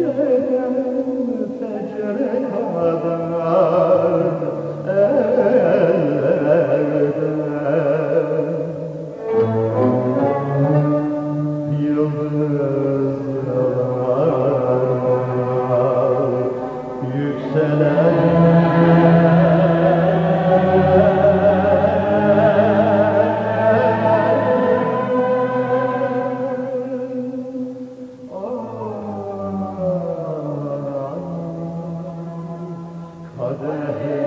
Baktık geceden Agora é